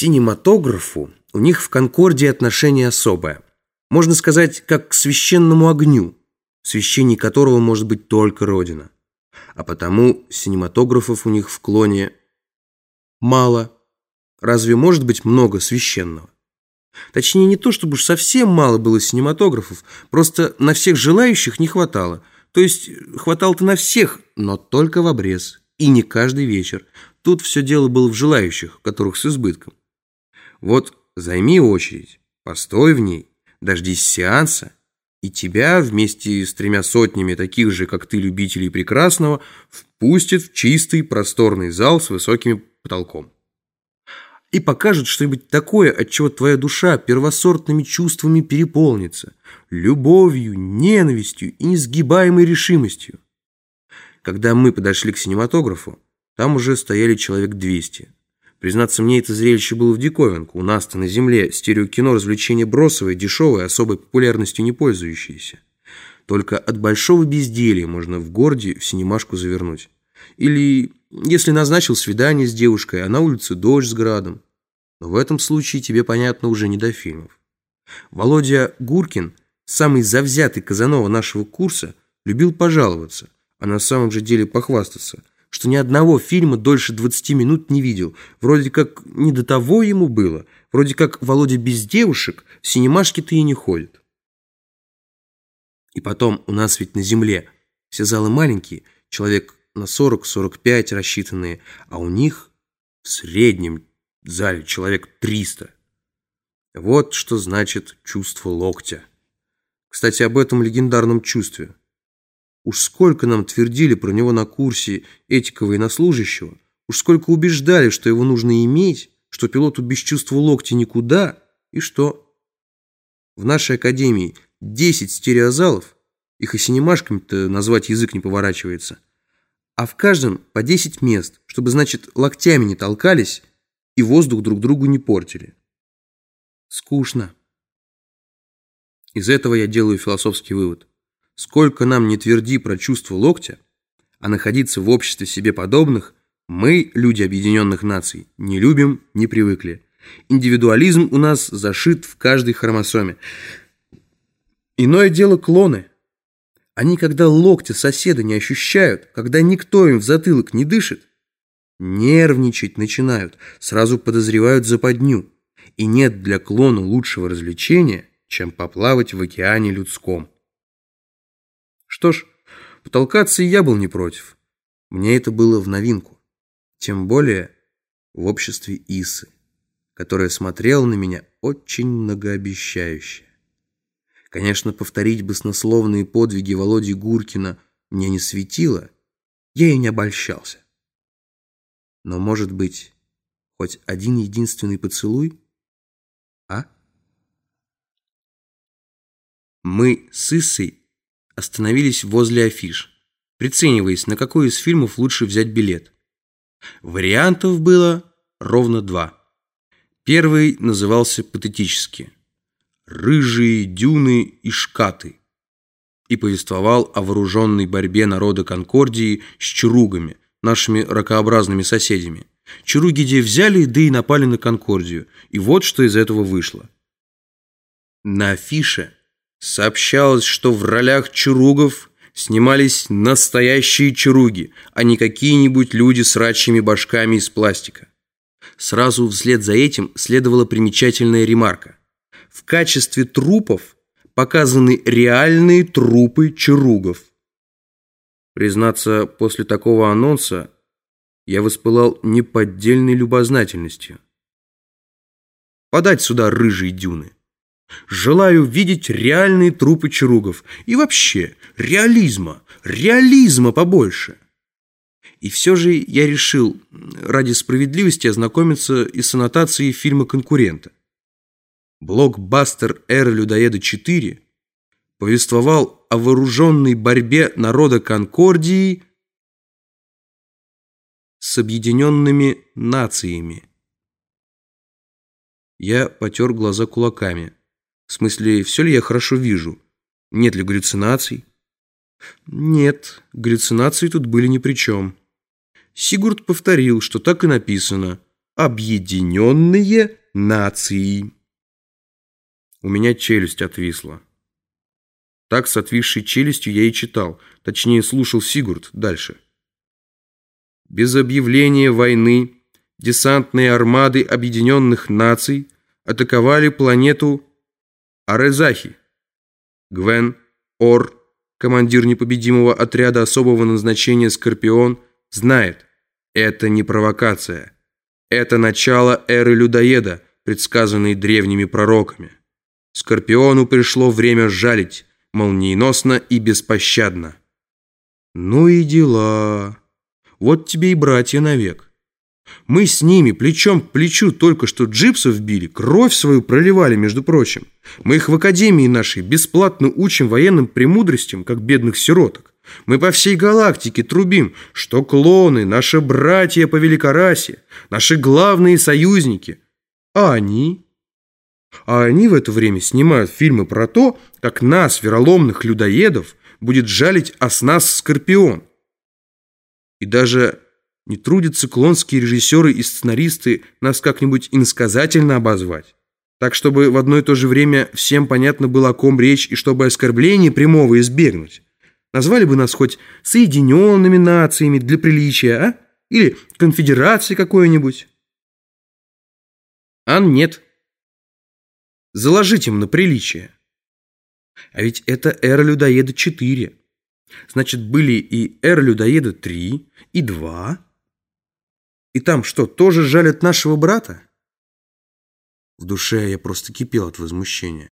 синематографу у них в Конкорде отношение особое. Можно сказать, как к священному огню, священней которого может быть только Родина. А потому синематографов у них в клоне мало. Разве может быть много священного? Точнее, не то, чтобы уж совсем мало было синематографов, просто на всех желающих не хватало. То есть хватало-то на всех, но только в обрез. И не каждый вечер. Тут все дело было в желающих, которых с избытком. Вот займи очередь, постой в ней, дождись сеанса, и тебя вместе с тремя сотнями таких же, как ты, любителей прекрасного, впустят в чистый просторный зал с высоким потолком. И покажут что-нибудь такое, от чего твоя душа первосортными чувствами переполнится, любовью, ненавистью и несгибаемой решимостью. Когда мы подошли к синематографу, там уже стояли человек 200. Признаться мне, это зрелище было в диковинку. У нас-то на земле стереокино развлечение бросовое, дешевое, особой популярностью не пользующееся. Только от большого безделья можно в городе в синемашку завернуть. Или если назначил свидание с девушкой, а на улице дождь с градом. Но в этом случае тебе, понятно, уже не до фильмов. Володя Гуркин, самый завзятый Казанова нашего курса, любил пожаловаться, а на самом же деле похвастаться – что ни одного фильма дольше 20 минут не видел. Вроде как не до того ему было. Вроде как Володя без девушек в синемашке-то и не ходит. И потом, у нас ведь на земле все залы маленькие, человек на 40-45 рассчитанные, а у них в среднем зале человек 300. Вот что значит чувство локтя. Кстати, об этом легендарном чувстве – Уж сколько нам твердили про него на курсе этика военнослужащего, уж сколько убеждали, что его нужно иметь, что пилоту без чувства локтя никуда, и что... В нашей академии 10 стереозалов, их и синемашками-то назвать язык не поворачивается, а в каждом по 10 мест, чтобы, значит, локтями не толкались и воздух друг другу не портили. Скучно. Из этого я делаю философский вывод. Сколько нам не тверди про чувство локтя, а находиться в обществе себе подобных, мы, люди объединенных наций, не любим, не привыкли. Индивидуализм у нас зашит в каждой хромосоме. Иное дело клоны. Они, когда локтя соседа не ощущают, когда никто им в затылок не дышит, нервничать начинают, сразу подозревают западню. И нет для клона лучшего развлечения, чем поплавать в океане людском. Что ж, потолкаться я был не против. Мне это было в новинку. Тем более в обществе Исы, которая смотрела на меня очень многообещающе. Конечно, повторить баснословные подвиги Володи Гуркина мне не светило, я и не обольщался. Но, может быть, хоть один единственный поцелуй? А? Мы с Исой остановились возле афиш, прицениваясь, на какой из фильмов лучше взять билет. Вариантов было ровно два. Первый назывался патетически «Рыжие дюны и шкаты» и повествовал о вооруженной борьбе народа Конкордии с чаругами, нашими ракообразными соседями. Чаруги где взяли, да и напали на Конкордию, и вот что из этого вышло. На афише Сообщалось, что в ролях чаругов снимались настоящие чаруги, а не какие-нибудь люди с рачьими башками из пластика. Сразу вслед за этим следовала примечательная ремарка. В качестве трупов показаны реальные трупы чаругов. Признаться, после такого анонса я воспылал неподдельной любознательностью. Подать сюда рыжие дюны. Желаю видеть реальные трупы чаругов. И вообще, реализма, реализма побольше. И все же я решил ради справедливости ознакомиться и с аннотацией фильма конкурента. Блокбастер «Эра людоеда 4» повествовал о вооруженной борьбе народа Конкордии с объединенными нациями. Я потер глаза кулаками. В смысле, все ли я хорошо вижу? Нет ли галлюцинаций? Нет, галлюцинации тут были ни при чем. Сигурд повторил, что так и написано. Объединенные Нации. У меня челюсть отвисла. Так с отвисшей челюстью я и читал, точнее слушал Сигурд дальше. Без объявления войны десантные армады Объединенных Наций атаковали планету Арезахи. Гвен Ор, командир непобедимого отряда особого назначения «Скорпион», знает, это не провокация. Это начало эры людоеда, предсказанной древними пророками. Скорпиону пришло время жалить, молниеносно и беспощадно. Ну и дела. Вот тебе и братья навек. Мы с ними плечом к плечу только что джипсов били, кровь свою проливали, между прочим. Мы их в академии нашей бесплатно учим военным премудростям, как бедных сироток. Мы по всей галактике трубим, что клоны, наши братья по великорасе, наши главные союзники. А они? А они в это время снимают фильмы про то, как нас, вероломных людоедов, будет жалить ос нас Скорпион. И даже не трудятся клонские режиссеры и сценаристы нас как-нибудь инсказательно обозвать. Так, чтобы в одно и то же время всем понятно было, о ком речь, и чтобы оскорбление прямого избегнуть. Назвали бы нас хоть Соединенными Нациями для приличия, а? Или конфедерацией какой-нибудь. Ан нет. Заложить им на приличие. А ведь это эра людоеда 4. Значит, были и эра людоеда 3, и 2. И там что, тоже жалят нашего брата? В душе я просто кипел от возмущения.